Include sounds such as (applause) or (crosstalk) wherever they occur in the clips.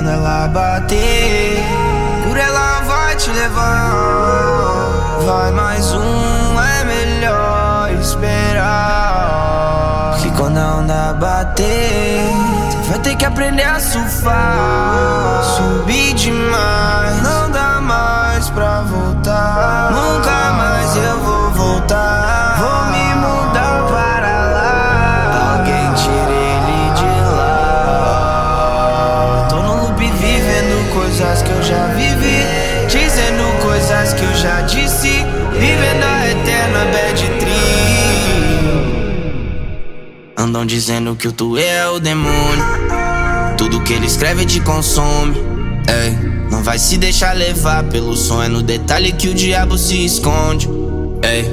quando ela bater, por ela vai te levar. Vai mais um, é melhor esperar. Que quando a onda bater, vai ter que aprender a surfar. Subir demais, não dá mais pra voltar. Nunca mais já disse. Vivendo a eterna bad trip. Andam dizendo que o tu é o demônio. Tudo que ele escreve te consome. Ei, não vai se deixar levar pelo sonho. É no detalhe que o diabo se esconde. Ei,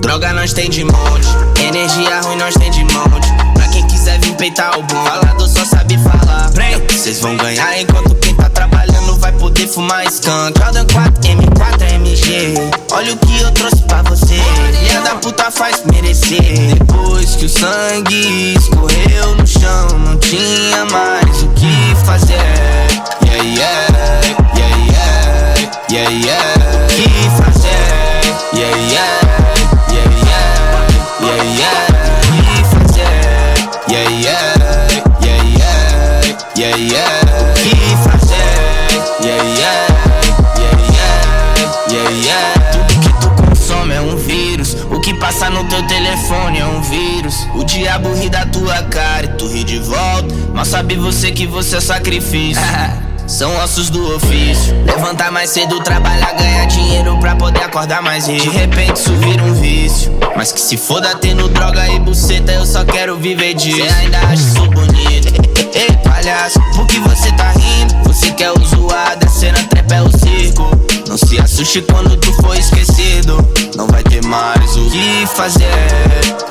droga nós tem de monte. Energia ruim nós tem de monte. Pra quem quiser vir peitar o bom, falador só sabe falar. Vocês vão ganhar enquanto quem tá vai poder fumar skunk. Jordan 4, M4, MG. Olha o que eu trouxe pra você. Filha da puta faz merecer. Depois que o sangue escorreu no chão, não tinha mais o que fazer. Passa no teu telefone é um vírus. O diabo ri da tua cara e tu ri de volta. Mas sabe você que você é sacrifício. (laughs) São ossos do ofício. Levantar mais cedo, trabalhar, ganhar dinheiro pra poder acordar mais rico. De repente isso vira um vício. Mas que se foda tendo droga e buceta, eu só quero viver disso. Cê ainda acha isso bonito? Ei, palhaço, por que você tá rindo? Você quer o zoado, a cena trepa é o circo. Não se assuste quando tu for fazer.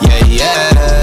Yeah, yeah.